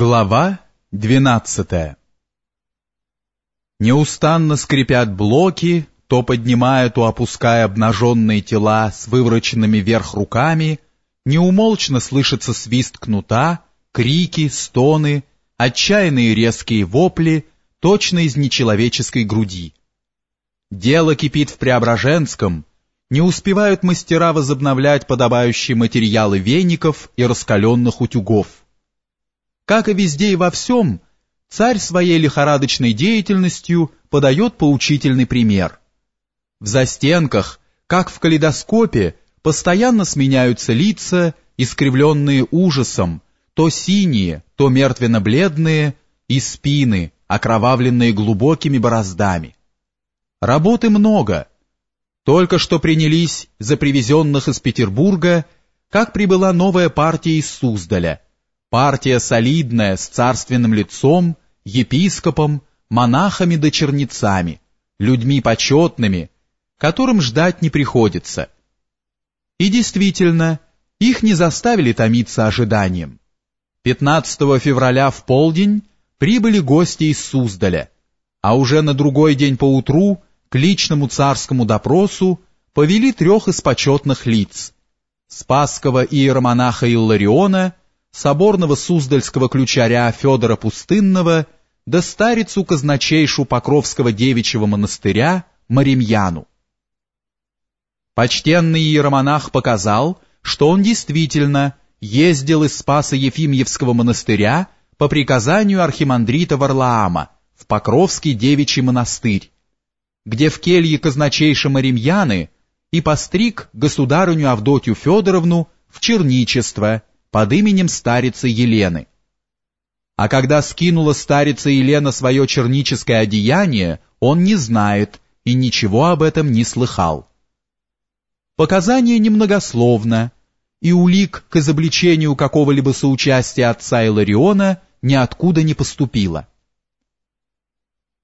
Глава двенадцатая Неустанно скрипят блоки, то поднимая, то опуская обнаженные тела с вывороченными вверх руками, неумолчно слышится свист кнута, крики, стоны, отчаянные резкие вопли, точно из нечеловеческой груди. Дело кипит в Преображенском, не успевают мастера возобновлять подобающие материалы веников и раскаленных утюгов. Как и везде и во всем, царь своей лихорадочной деятельностью подает поучительный пример. В застенках, как в калейдоскопе, постоянно сменяются лица, искривленные ужасом, то синие, то мертвенно-бледные, и спины, окровавленные глубокими бороздами. Работы много. Только что принялись за привезенных из Петербурга, как прибыла новая партия из Суздаля — Партия солидная, с царственным лицом, епископом, монахами да чернецами, людьми почетными, которым ждать не приходится. И действительно, их не заставили томиться ожиданием. 15 февраля в полдень прибыли гости из Суздаля, а уже на другой день поутру к личному царскому допросу повели трех из почетных лиц – Спасского иеромонаха Иллариона – соборного суздальского ключаря Федора Пустынного да старицу казначейшу Покровского девичьего монастыря Маримьяну. Почтенный иеромонах показал, что он действительно ездил из Спаса Ефимьевского монастыря по приказанию архимандрита Варлаама в Покровский девичий монастырь, где в келье казначейша Маримьяны и постриг государыню Авдотью Федоровну в черничество под именем старицы Елены. А когда скинула старица Елена свое черническое одеяние, он не знает и ничего об этом не слыхал. Показание немногословно, и улик к изобличению какого-либо соучастия отца Илариона ниоткуда не поступило.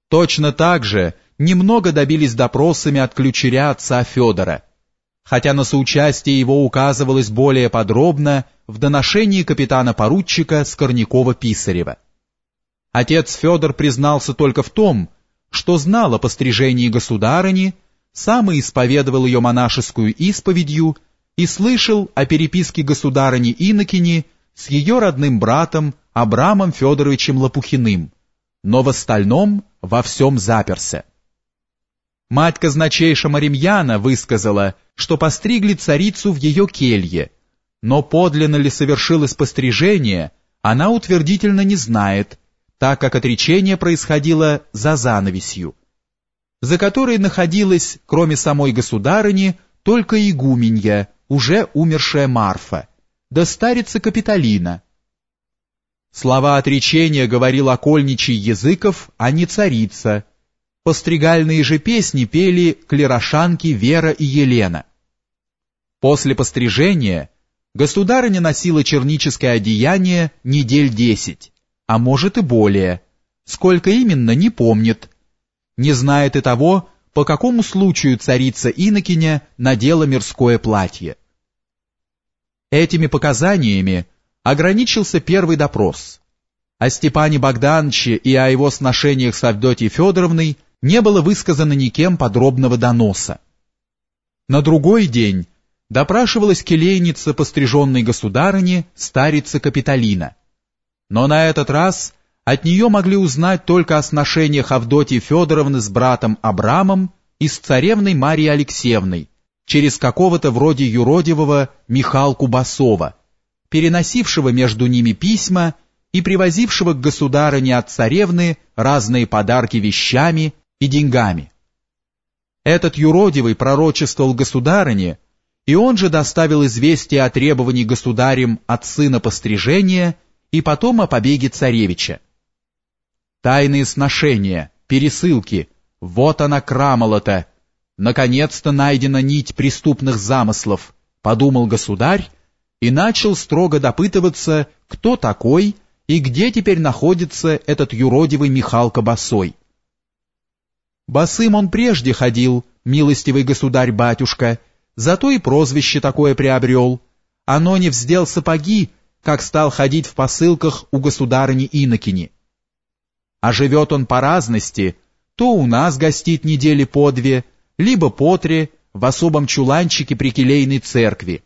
Точно так же немного добились допросами от ключеря отца Федора, хотя на соучастие его указывалось более подробно в доношении капитана-поручика Скорнякова-Писарева. Отец Федор признался только в том, что знал о пострижении государыни, сам исповедовал ее монашескую исповедью и слышал о переписке государыни Инокини с ее родным братом Абрамом Федоровичем Лопухиным, но в остальном во всем заперся. Мать казначейша Маримьяна высказала, что постригли царицу в ее келье, но подлинно ли совершилось пострижение, она утвердительно не знает, так как отречение происходило за занавесью, за которой находилась, кроме самой государыни, только игуменья, уже умершая Марфа, да старица Капитолина. Слова отречения говорил окольничий языков, а не царица, Постригальные же песни пели клерошанки Вера и Елена. После пострижения государыня носила черническое одеяние недель десять, а может и более. Сколько именно, не помнит. Не знает и того, по какому случаю царица Инокиня надела мирское платье. Этими показаниями ограничился первый допрос. О Степане Богдановиче и о его сношениях с Авдотьей Федоровной не было высказано никем подробного доноса. На другой день допрашивалась келейница постриженной государыни, старица Капитолина. Но на этот раз от нее могли узнать только о сношениях Авдотьи Федоровны с братом Абрамом и с царевной Марией Алексеевной, через какого-то вроде юродивого Михалку Басова, переносившего между ними письма и привозившего к государыне от царевны разные подарки вещами и деньгами. Этот юродивый пророчествовал государыне, и он же доставил известие о требовании государем от сына пострижения и потом о побеге царевича. Тайные сношения, пересылки, вот она крамола-то, наконец-то найдена нить преступных замыслов, подумал государь и начал строго допытываться, кто такой и где теперь находится этот юродивый Михалка Босой. Босым он прежде ходил, милостивый государь-батюшка, зато и прозвище такое приобрел. Оно не вздел сапоги, как стал ходить в посылках у государыни Инокини. А живет он по разности, то у нас гостит недели по две, либо по три в особом чуланчике при келейной церкви,